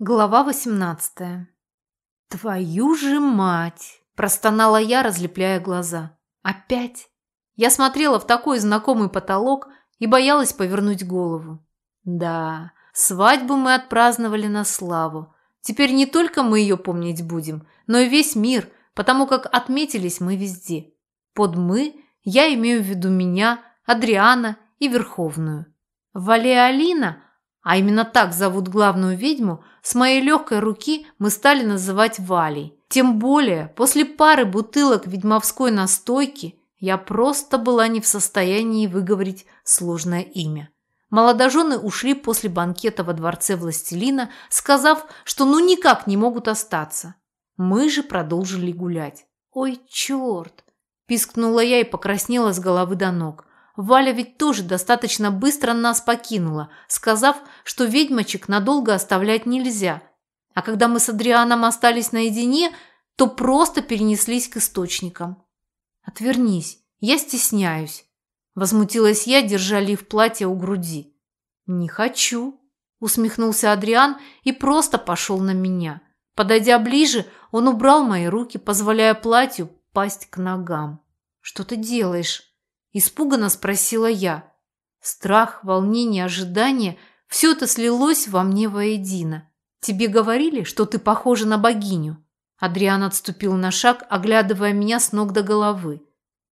Глава 18. «Твою же мать!» – простонала я, разлепляя глаза. «Опять?» Я смотрела в такой знакомый потолок и боялась повернуть голову. Да, свадьбу мы отпраздновали на славу. Теперь не только мы ее помнить будем, но и весь мир, потому как отметились мы везде. Под «мы» я имею в виду меня, Адриана и Верховную. Валеалина – а именно так зовут главную ведьму, с моей легкой руки мы стали называть Валей. Тем более, после пары бутылок ведьмовской настойки я просто была не в состоянии выговорить сложное имя. Молодожены ушли после банкета во дворце Властелина, сказав, что ну никак не могут остаться. Мы же продолжили гулять. «Ой, черт!» – пискнула я и покраснела с головы до ног. Валя ведь тоже достаточно быстро нас покинула, сказав, что ведьмочек надолго оставлять нельзя. А когда мы с Адрианом остались наедине, то просто перенеслись к источникам. «Отвернись, я стесняюсь», – возмутилась я, держа лиф платья у груди. «Не хочу», – усмехнулся Адриан и просто пошел на меня. Подойдя ближе, он убрал мои руки, позволяя платью пасть к ногам. «Что ты делаешь?» Испуганно спросила я. Страх, волнение, ожидание – все это слилось во мне воедино. Тебе говорили, что ты похожа на богиню? Адриан отступил на шаг, оглядывая меня с ног до головы.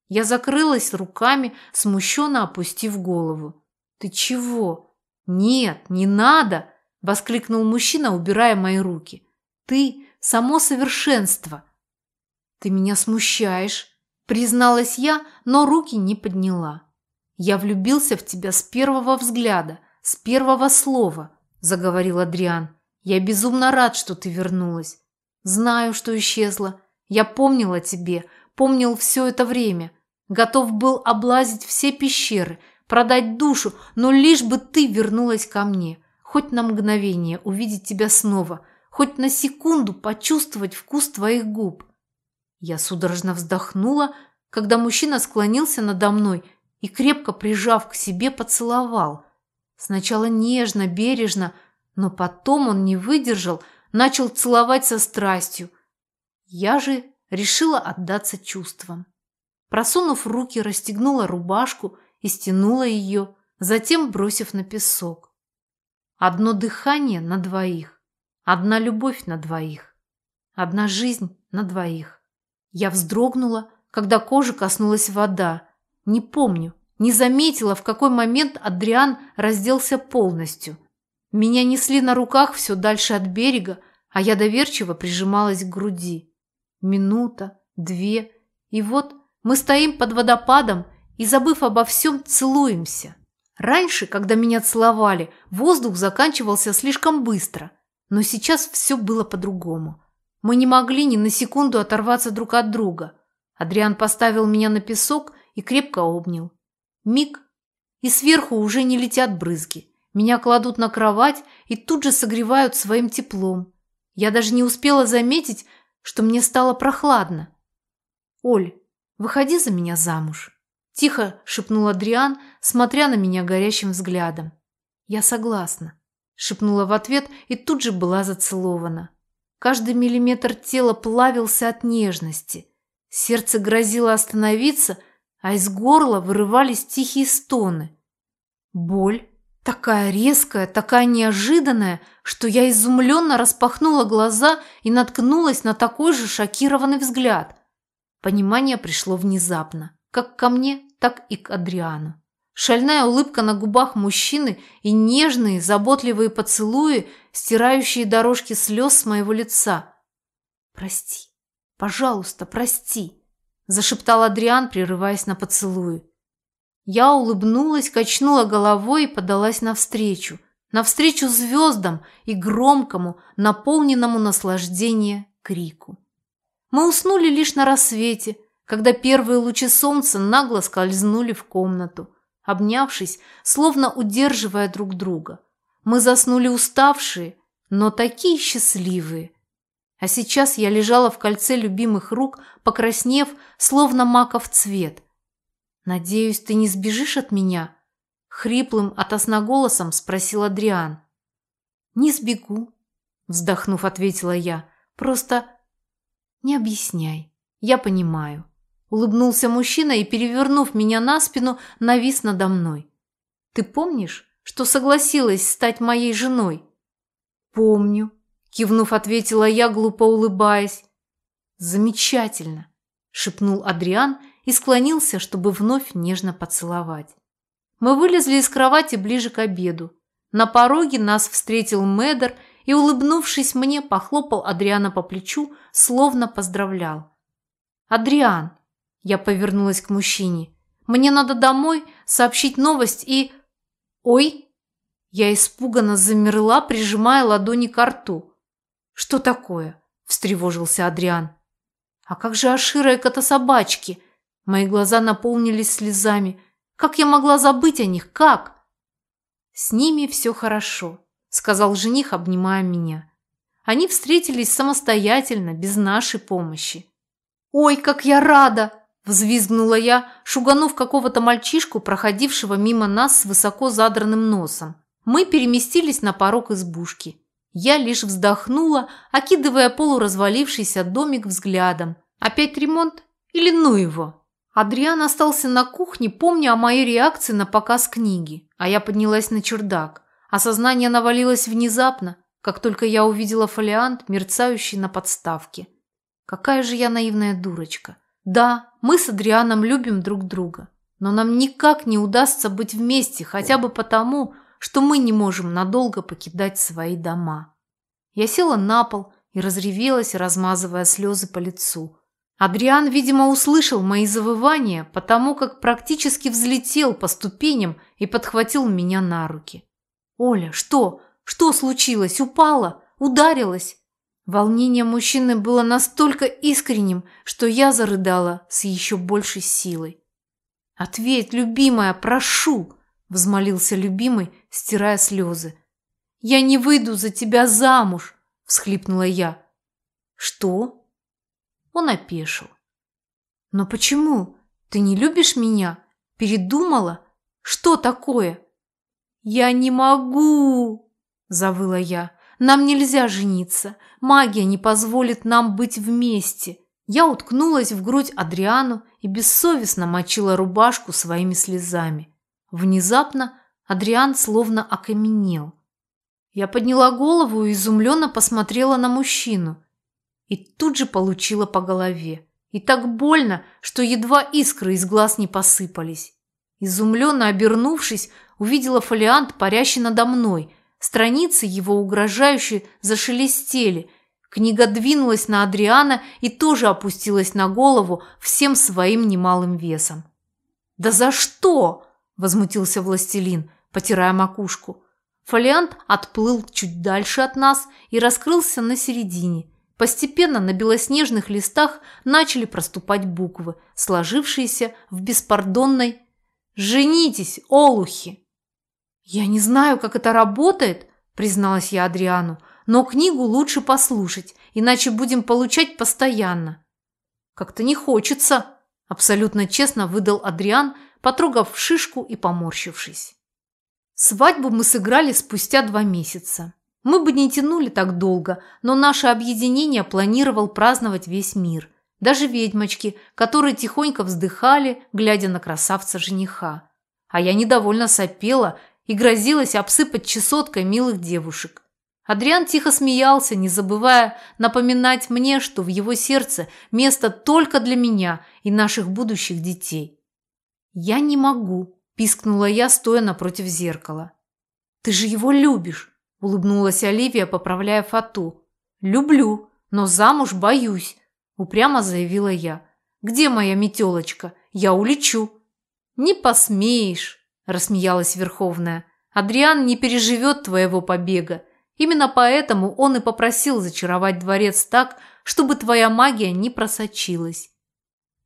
Я закрылась руками, смущенно опустив голову. «Ты чего?» «Нет, не надо!» – воскликнул мужчина, убирая мои руки. «Ты – само совершенство!» «Ты меня смущаешь!» Призналась я, но руки не подняла. «Я влюбился в тебя с первого взгляда, с первого слова», – заговорил Адриан. «Я безумно рад, что ты вернулась. Знаю, что исчезла. Я помнил о тебе, помнил все это время. Готов был облазить все пещеры, продать душу, но лишь бы ты вернулась ко мне. Хоть на мгновение увидеть тебя снова, хоть на секунду почувствовать вкус твоих губ. Я судорожно вздохнула, когда мужчина склонился надо мной и, крепко прижав к себе, поцеловал. Сначала нежно, бережно, но потом он не выдержал, начал целовать со страстью. Я же решила отдаться чувствам. Просунув руки, расстегнула рубашку и стянула ее, затем бросив на песок. Одно дыхание на двоих, одна любовь на двоих, одна жизнь на двоих. Я вздрогнула, когда кожи коснулась вода. Не помню, не заметила, в какой момент Адриан разделся полностью. Меня несли на руках все дальше от берега, а я доверчиво прижималась к груди. Минута, две, и вот мы стоим под водопадом и, забыв обо всем, целуемся. Раньше, когда меня целовали, воздух заканчивался слишком быстро, но сейчас все было по-другому. Мы не могли ни на секунду оторваться друг от друга. Адриан поставил меня на песок и крепко обнял. Миг, и сверху уже не летят брызги. Меня кладут на кровать и тут же согревают своим теплом. Я даже не успела заметить, что мне стало прохладно. «Оль, выходи за меня замуж», – тихо шепнул Адриан, смотря на меня горящим взглядом. «Я согласна», – шепнула в ответ и тут же была зацелована. Каждый миллиметр тела плавился от нежности. Сердце грозило остановиться, а из горла вырывались тихие стоны. Боль, такая резкая, такая неожиданная, что я изумленно распахнула глаза и наткнулась на такой же шокированный взгляд. Понимание пришло внезапно, как ко мне, так и к Адриану. Шальная улыбка на губах мужчины и нежные, заботливые поцелуи, стирающие дорожки слез с моего лица. «Прости, пожалуйста, прости», – зашептал Адриан, прерываясь на поцелуи. Я улыбнулась, качнула головой и подалась навстречу. Навстречу звездам и громкому, наполненному наслаждения крику. Мы уснули лишь на рассвете, когда первые лучи солнца нагло скользнули в комнату обнявшись, словно удерживая друг друга. Мы заснули уставшие, но такие счастливые. А сейчас я лежала в кольце любимых рук, покраснев, словно маков цвет. «Надеюсь, ты не сбежишь от меня?» Хриплым от голосом спросил Адриан. «Не сбегу», вздохнув, ответила я. Просто не объясняй. Я понимаю. Улыбнулся мужчина и, перевернув меня на спину, навис надо мной. Ты помнишь, что согласилась стать моей женой? Помню, кивнув, ответила я, глупо улыбаясь. Замечательно, шепнул Адриан и склонился, чтобы вновь нежно поцеловать. Мы вылезли из кровати ближе к обеду. На пороге нас встретил Медер и, улыбнувшись мне, похлопал Адриана по плечу, словно поздравлял. «Адриан!» – я повернулась к мужчине. «Мне надо домой сообщить новость и...» «Ой!» Я испуганно замерла, прижимая ладони к рту. «Что такое?» – встревожился Адриан. «А как же Ашира и кота-собачки?» Мои глаза наполнились слезами. «Как я могла забыть о них? Как?» «С ними все хорошо», – сказал жених, обнимая меня. Они встретились самостоятельно, без нашей помощи. «Ой, как я рада!» – взвизгнула я, шуганув какого-то мальчишку, проходившего мимо нас с высоко задранным носом. Мы переместились на порог избушки. Я лишь вздохнула, окидывая полуразвалившийся домик взглядом. Опять ремонт? Или ну его? Адриан остался на кухне, помня о моей реакции на показ книги, а я поднялась на чердак. Осознание навалилось внезапно, как только я увидела фолиант, мерцающий на подставке. Какая же я наивная дурочка. Да, мы с Адрианом любим друг друга, но нам никак не удастся быть вместе, хотя бы потому, что мы не можем надолго покидать свои дома. Я села на пол и разревелась, размазывая слезы по лицу. Адриан, видимо, услышал мои завывания, потому как практически взлетел по ступеням и подхватил меня на руки. «Оля, что? Что случилось? Упала? Ударилась?» Волнение мужчины было настолько искренним, что я зарыдала с еще большей силой. «Ответь, любимая, прошу!» – взмолился любимый, стирая слезы. «Я не выйду за тебя замуж!» – всхлипнула я. «Что?» Он опешил. «Но почему? Ты не любишь меня? Передумала? Что такое?» «Я не могу!» – завыла я. «Нам нельзя жениться. Магия не позволит нам быть вместе». Я уткнулась в грудь Адриану и бессовестно мочила рубашку своими слезами. Внезапно Адриан словно окаменел. Я подняла голову и изумленно посмотрела на мужчину и тут же получила по голове. И так больно, что едва искры из глаз не посыпались. Изумленно обернувшись, увидела фолиант, парящий надо мной. Страницы его угрожающе зашелестели. Книга двинулась на Адриана и тоже опустилась на голову всем своим немалым весом. «Да за что?» – возмутился властелин, потирая макушку. Фолиант отплыл чуть дальше от нас и раскрылся на середине – Постепенно на белоснежных листах начали проступать буквы, сложившиеся в беспардонной «Женитесь, олухи!» «Я не знаю, как это работает», – призналась я Адриану, «но книгу лучше послушать, иначе будем получать постоянно». «Как-то не хочется», – абсолютно честно выдал Адриан, потрогав шишку и поморщившись. Свадьбу мы сыграли спустя два месяца. Мы бы не тянули так долго, но наше объединение планировал праздновать весь мир. Даже ведьмочки, которые тихонько вздыхали, глядя на красавца-жениха. А я недовольно сопела и грозилась обсыпать чесоткой милых девушек. Адриан тихо смеялся, не забывая напоминать мне, что в его сердце место только для меня и наших будущих детей. «Я не могу», – пискнула я, стоя напротив зеркала. «Ты же его любишь!» – улыбнулась Оливия, поправляя фату. «Люблю, но замуж боюсь», – упрямо заявила я. «Где моя метелочка? Я улечу». «Не посмеешь», – рассмеялась Верховная. «Адриан не переживет твоего побега. Именно поэтому он и попросил зачаровать дворец так, чтобы твоя магия не просочилась».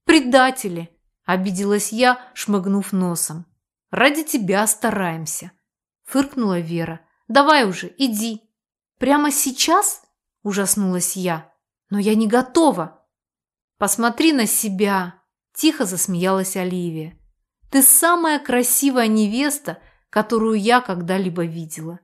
«Предатели!» – обиделась я, шмыгнув носом. «Ради тебя стараемся», – фыркнула Вера. Давай уже, иди. Прямо сейчас? Ужаснулась я. Но я не готова. Посмотри на себя. Тихо засмеялась Оливия. Ты самая красивая невеста, которую я когда-либо видела.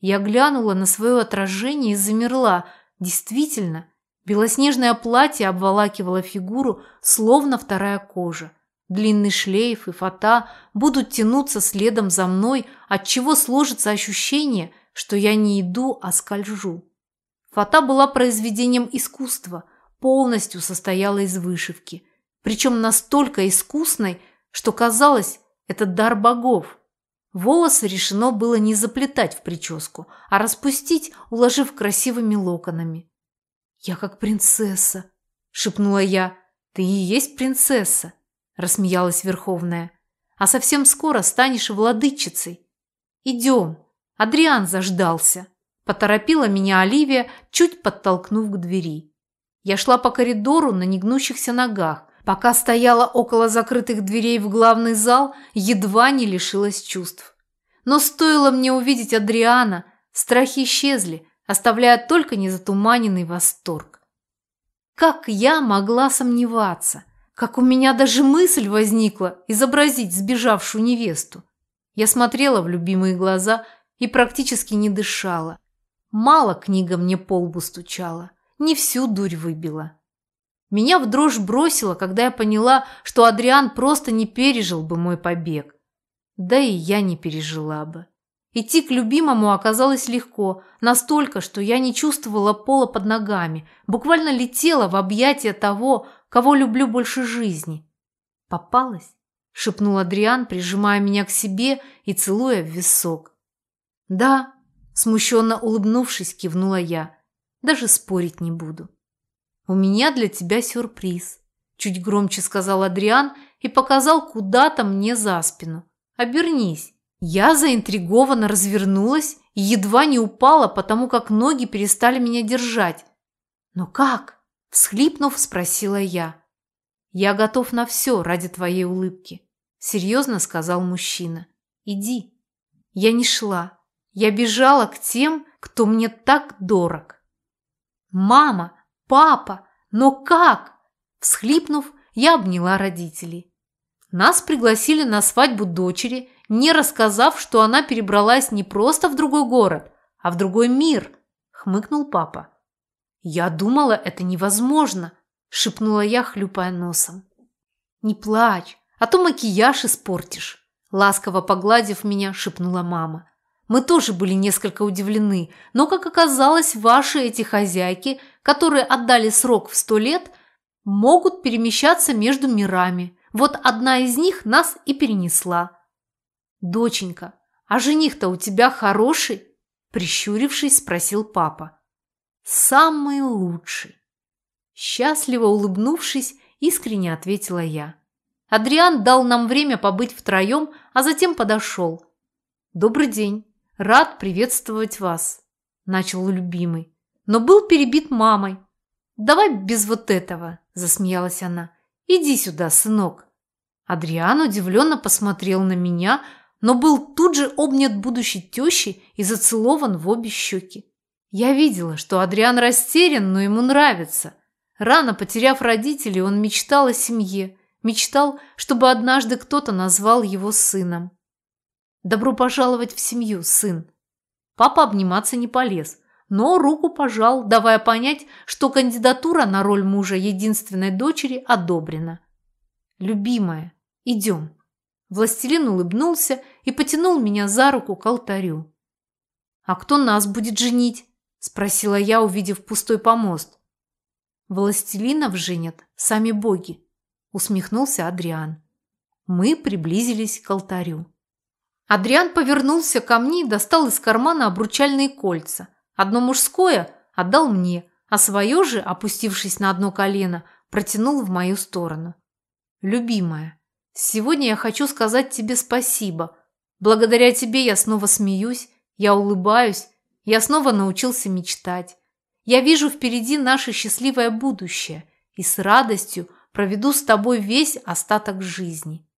Я глянула на свое отражение и замерла. Действительно, белоснежное платье обволакивало фигуру, словно вторая кожа. Длинный шлейф и фата будут тянуться следом за мной, отчего сложится ощущение, что я не иду, а скольжу. Фата была произведением искусства, полностью состояла из вышивки, причем настолько искусной, что казалось, это дар богов. Волосы решено было не заплетать в прическу, а распустить, уложив красивыми локонами. «Я как принцесса», – шепнула я. «Ты и есть принцесса», – рассмеялась Верховная. «А совсем скоро станешь владычицей. Идем, Адриан заждался». Поторопила меня Оливия, чуть подтолкнув к двери. Я шла по коридору на негнущихся ногах, Пока стояла около закрытых дверей в главный зал, едва не лишилась чувств. Но стоило мне увидеть Адриана, страхи исчезли, оставляя только незатуманенный восторг. Как я могла сомневаться? Как у меня даже мысль возникла изобразить сбежавшую невесту? Я смотрела в любимые глаза и практически не дышала. Мало книга мне по лбу стучала, не всю дурь выбила. Меня в дрожь бросило, когда я поняла, что Адриан просто не пережил бы мой побег. Да и я не пережила бы. Идти к любимому оказалось легко, настолько, что я не чувствовала пола под ногами, буквально летела в объятия того, кого люблю больше жизни. «Попалась?» – шепнул Адриан, прижимая меня к себе и целуя в висок. «Да», – смущенно улыбнувшись, кивнула я. «Даже спорить не буду». «У меня для тебя сюрприз», – чуть громче сказал Адриан и показал куда-то мне за спину. «Обернись». Я заинтригованно развернулась и едва не упала, потому как ноги перестали меня держать. «Но как?» – всхлипнув, спросила я. «Я готов на все ради твоей улыбки», – серьезно сказал мужчина. «Иди». Я не шла. Я бежала к тем, кто мне так дорог. «Мама!» «Папа, но как?» Всхлипнув, я обняла родителей. Нас пригласили на свадьбу дочери, не рассказав, что она перебралась не просто в другой город, а в другой мир, хмыкнул папа. «Я думала, это невозможно», – шепнула я, хлюпая носом. «Не плачь, а то макияж испортишь», – ласково погладив меня, шепнула мама. Мы тоже были несколько удивлены, но, как оказалось, ваши эти хозяйки, которые отдали срок в сто лет, могут перемещаться между мирами. Вот одна из них нас и перенесла. «Доченька, а жених-то у тебя хороший?» Прищурившись, спросил папа. «Самый лучший». Счастливо улыбнувшись, искренне ответила я. Адриан дал нам время побыть втроем, а затем подошел. «Добрый день. «Рад приветствовать вас», – начал любимый, но был перебит мамой. «Давай без вот этого», – засмеялась она. «Иди сюда, сынок». Адриан удивленно посмотрел на меня, но был тут же обнят будущей тещей и зацелован в обе щеки. Я видела, что Адриан растерян, но ему нравится. Рано потеряв родителей, он мечтал о семье, мечтал, чтобы однажды кто-то назвал его сыном. «Добро пожаловать в семью, сын!» Папа обниматься не полез, но руку пожал, давая понять, что кандидатура на роль мужа единственной дочери одобрена. «Любимая, идем!» Властелин улыбнулся и потянул меня за руку к алтарю. «А кто нас будет женить?» – спросила я, увидев пустой помост. «Властелинов женят сами боги», – усмехнулся Адриан. Мы приблизились к алтарю. Адриан повернулся ко мне и достал из кармана обручальные кольца. Одно мужское отдал мне, а свое же, опустившись на одно колено, протянул в мою сторону. «Любимая, сегодня я хочу сказать тебе спасибо. Благодаря тебе я снова смеюсь, я улыбаюсь, я снова научился мечтать. Я вижу впереди наше счастливое будущее и с радостью проведу с тобой весь остаток жизни.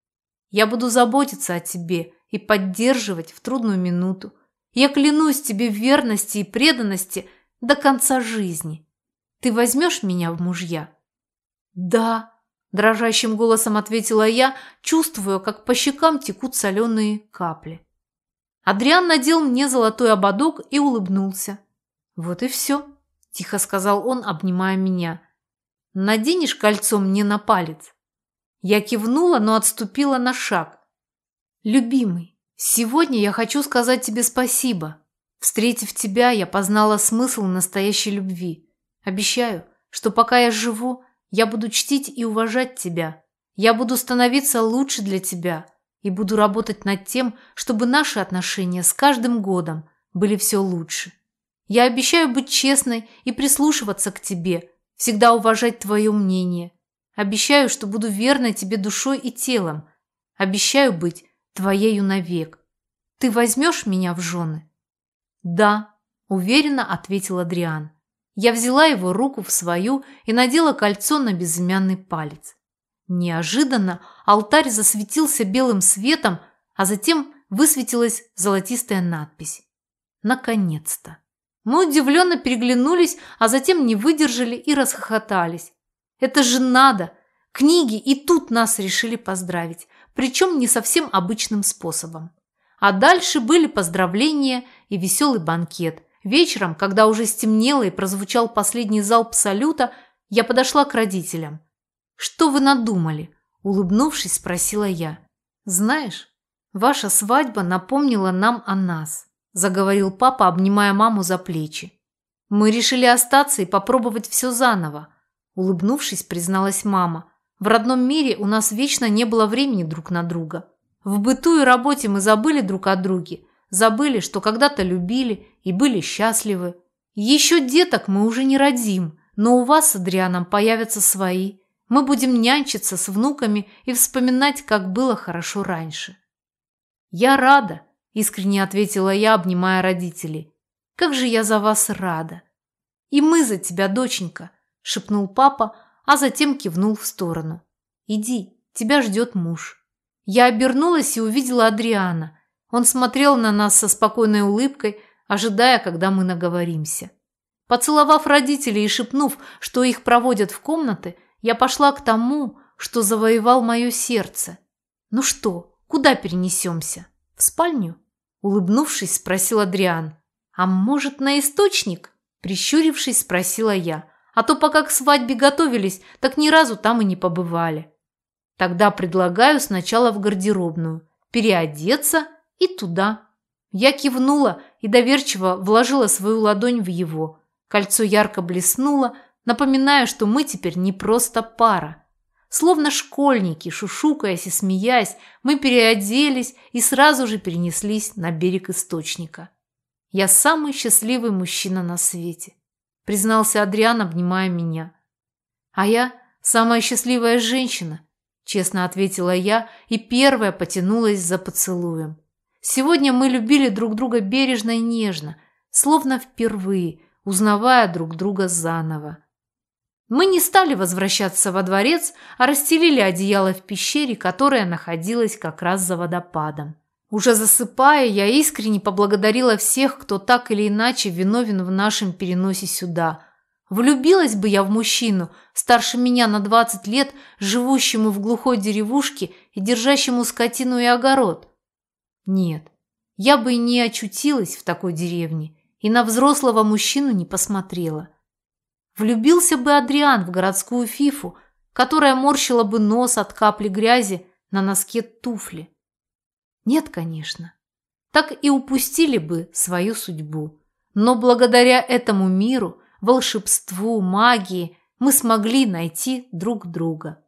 Я буду заботиться о тебе и поддерживать в трудную минуту. Я клянусь тебе в верности и преданности до конца жизни. Ты возьмешь меня в мужья?» «Да», – дрожащим голосом ответила я, чувствуя, как по щекам текут соленые капли. Адриан надел мне золотой ободок и улыбнулся. «Вот и все», – тихо сказал он, обнимая меня. «Наденешь кольцо мне на палец?» Я кивнула, но отступила на шаг. «Любимый, сегодня я хочу сказать тебе спасибо. Встретив тебя, я познала смысл настоящей любви. Обещаю, что пока я живу, я буду чтить и уважать тебя. Я буду становиться лучше для тебя и буду работать над тем, чтобы наши отношения с каждым годом были все лучше. Я обещаю быть честной и прислушиваться к тебе, всегда уважать твое мнение. Обещаю, что буду верной тебе душой и телом. Обещаю быть твоею навек. Ты возьмешь меня в жены?» «Да», – уверенно ответил Адриан. Я взяла его руку в свою и надела кольцо на безымянный палец. Неожиданно алтарь засветился белым светом, а затем высветилась золотистая надпись. Наконец-то! Мы удивленно переглянулись, а затем не выдержали и расхохотались. Это же надо! Книги и тут нас решили поздравить, причем не совсем обычным способом. А дальше были поздравления и веселый банкет. Вечером, когда уже стемнело и прозвучал последний залп салюта, я подошла к родителям – «Что вы надумали?» – улыбнувшись, спросила я. «Знаешь, ваша свадьба напомнила нам о нас», – заговорил папа, обнимая маму за плечи. «Мы решили остаться и попробовать все заново», – улыбнувшись, призналась мама. «В родном мире у нас вечно не было времени друг на друга. В быту и работе мы забыли друг о друге, забыли, что когда-то любили и были счастливы. Еще деток мы уже не родим, но у вас с Адрианом появятся свои. Мы будем нянчиться с внуками и вспоминать, как было хорошо раньше. Я рада, искренне ответила я, обнимая родителей. Как же я за вас рада. И мы за тебя, доченька, шепнул папа, а затем кивнул в сторону. Иди, тебя ждет муж. Я обернулась и увидела Адриана. Он смотрел на нас со спокойной улыбкой, ожидая, когда мы наговоримся. Поцеловав родителей и шепнув, что их проводят в комнаты, я пошла к тому, что завоевал мое сердце. Ну что, куда перенесемся? В спальню? Улыбнувшись, спросил Адриан. А может, на источник? Прищурившись, спросила я. А то пока к свадьбе готовились, так ни разу там и не побывали. Тогда предлагаю сначала в гардеробную, переодеться и туда. Я кивнула и доверчиво вложила свою ладонь в его. Кольцо ярко блеснуло, напоминая, что мы теперь не просто пара. Словно школьники, шушукаясь и смеясь, мы переоделись и сразу же перенеслись на берег источника. «Я самый счастливый мужчина на свете», – признался Адриан, обнимая меня. «А я самая счастливая женщина», – честно ответила я и первая потянулась за поцелуем. Сегодня мы любили друг друга бережно и нежно, словно впервые, узнавая друг друга заново. Мы не стали возвращаться во дворец, а расстелили одеяло в пещере, которая находилась как раз за водопадом. Уже засыпая, я искренне поблагодарила всех, кто так или иначе виновен в нашем переносе сюда. Влюбилась бы я в мужчину, старше меня на 20 лет, живущему в глухой деревушке и держащему скотину и огород? Нет, я бы и не очутилась в такой деревне, и на взрослого мужчину не посмотрела. Влюбился бы Адриан в городскую фифу, которая морщила бы нос от капли грязи на носке туфли. Нет, конечно. Так и упустили бы свою судьбу. Но благодаря этому миру, волшебству, магии мы смогли найти друг друга.